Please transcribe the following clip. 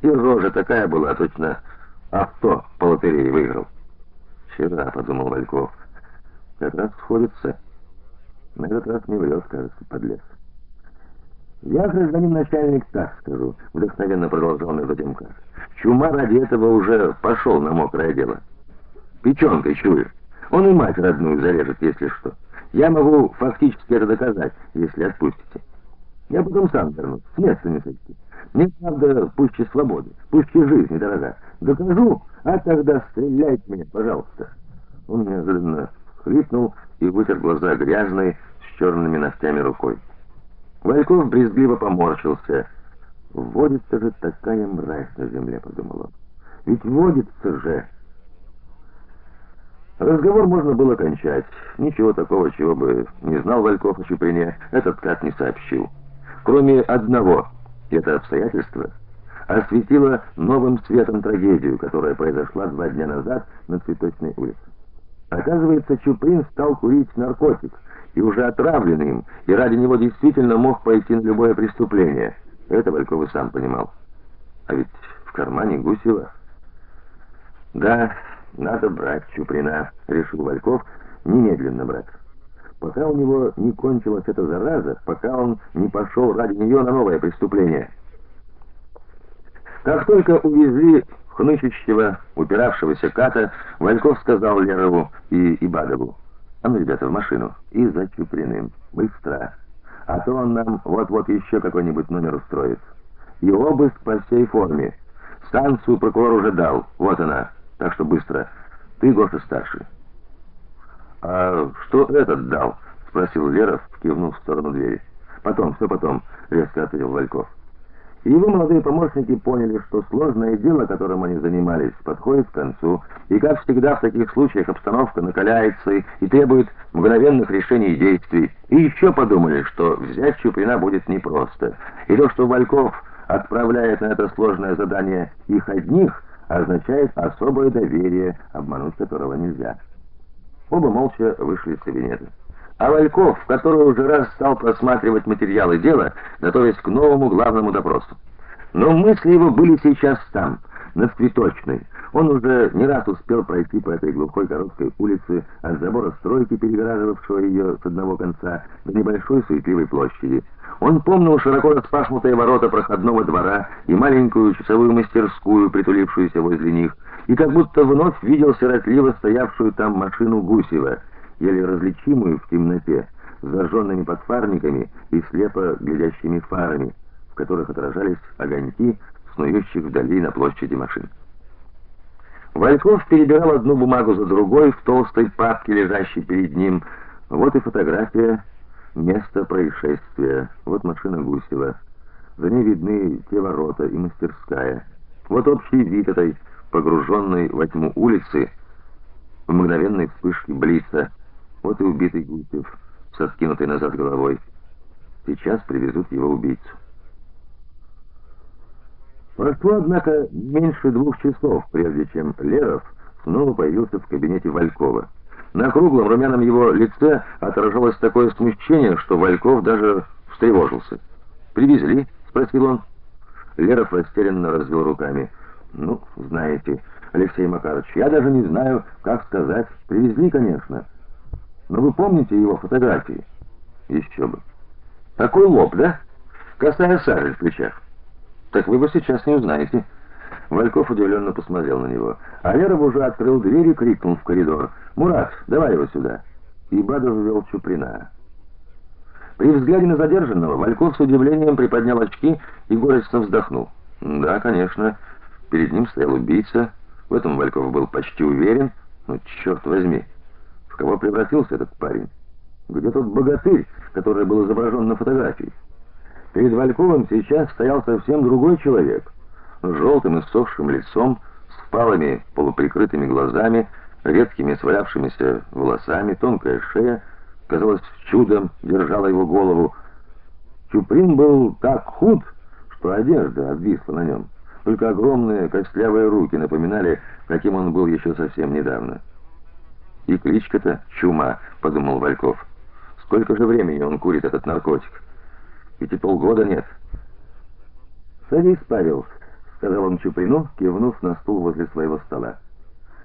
И рожа такая была, точно авто по лотерее выиграл. Вчера, подумал Вальков, как раз сходится. На этот раз не врет, кажется, подлец. Я, гражданин начальник, так скажу, вдохновенно продолжал между тем Каш. Чума ради этого уже пошел на мокрое дело. Печенкой чуешь. Он и мать родную зарежет, если что. Я могу фактически это доказать, если отпустите. Я потом сам вернусь, с места не сойти. Мне, правда, пуще свободы, пуще жизни дорога. Докажу, а тогда стреляйте меня, пожалуйста. Он неожиданно хрипнул и вытер глаза грязной, с черными ногтями рукой. Вальков брезгливо поморщился. «Водится же такая мразь на земле», — подумал он. «Ведь водится же!» Разговор можно было кончать. Ничего такого, чего бы не знал Вальков о Чуприне, этот кат не сообщил. Кроме одного, это обстоятельство осветило новым светом трагедию, которая произошла два дня назад на Цветочной улице. Оказывается, Чуприн стал курить наркотик, и уже отравленный им, и ради него действительно мог пойти на любое преступление. Это Вальков и сам понимал. А ведь в кармане Гусева... Да, надо брать Чуприна, решил Вальков, немедленно брать. Пока у него не кончилась эта зараза, пока он не пошел ради нее на новое преступление. Как только увезли хнычущего, упиравшегося ката, Вальков сказал Лерову и Ибадову: "А ну, ребята, в машину и за Чуприным, быстро, а то он нам вот-вот еще какой-нибудь номер устроит. И обыск по всей форме. Станцию прокурор уже дал. Вот она. Так что быстро. Ты, Гоша, старший. А что этот дал? спросил Леров, кивнув в сторону двери. Потом, все потом, резко ответил Вальков. И его молодые помощники поняли, что сложное дело, которым они занимались, подходит к концу, и как всегда в таких случаях обстановка накаляется и требует мгновенных решений и действий. И еще подумали, что взять Чуприна будет непросто. И то, что Вальков отправляет на это сложное задание их одних, означает особое доверие, обмануть которого нельзя. Оба молча вышли из кабинета. А Вальков, который уже раз стал просматривать материалы дела, готовясь к новому главному допросу. Но мысли его были сейчас там, на Цветочной. Он уже не раз успел пройти по этой глухой короткой улице от забора стройки, перегораживавшего ее с одного конца, до небольшой суетливой площади. Он помнил широко распахнутые ворота проходного двора и маленькую часовую мастерскую, притулившуюся возле них, и как будто вновь видел сиротливо стоявшую там машину Гусева, еле различимую в темноте, с зажженными подфарниками и слепо глядящими фарами, в которых отражались огоньки снующих вдали на площади машин. Вальков перебирал одну бумагу за другой в толстой папке, лежащей перед ним. Вот и фотография места происшествия. Вот машина Гусева. За ней видны те ворота и мастерская. Вот общий вид этой погруженной во тьму улицы в мгновенной вспышке блица. Вот и убитый Гусев со скинутой назад головой. Сейчас привезут его убийцу. Прошло, однако, меньше двух часов, прежде чем Леров снова появился в кабинете Валькова. На круглом румяном его лице отражалось такое смущение, что Вальков даже встревожился. "Привезли?" спросил он. Леров растерянно развел руками. "Ну, знаете, Алексей Макарович, я даже не знаю, как сказать. Привезли, конечно. Но вы помните его фотографии? Еще бы. Такой лоб, да? Косая сажи в плечах. Так вы бы сейчас не узнаете. Вальков удивленно посмотрел на него. А Леров уже открыл дверь и крикнул в коридор: "Мурат, давай его сюда". И Бадов ввел Чуприна. При взгляде на задержанного Вальков с удивлением приподнял очки и горестно вздохнул. Да, конечно, перед ним стоял убийца. В этом Вальков был почти уверен. Ну, черт возьми, в кого превратился этот парень? Где тот богатырь, который был изображен на фотографии? Перед Вальковым сейчас стоял совсем другой человек, с желтым и сохшим лицом, с впалыми полуприкрытыми глазами, редкими свалявшимися волосами, тонкая шея, казалось, чудом держала его голову. Чуприн был так худ, что одежда обвисла на нем. Только огромные костлявые руки напоминали, каким он был еще совсем недавно. И кличка-то Чума, подумал Вальков. Сколько же времени он курит этот наркотик? Ведь и полгода нет. Садись, Павел, сказал он Чуприну, кивнув на стул возле своего стола.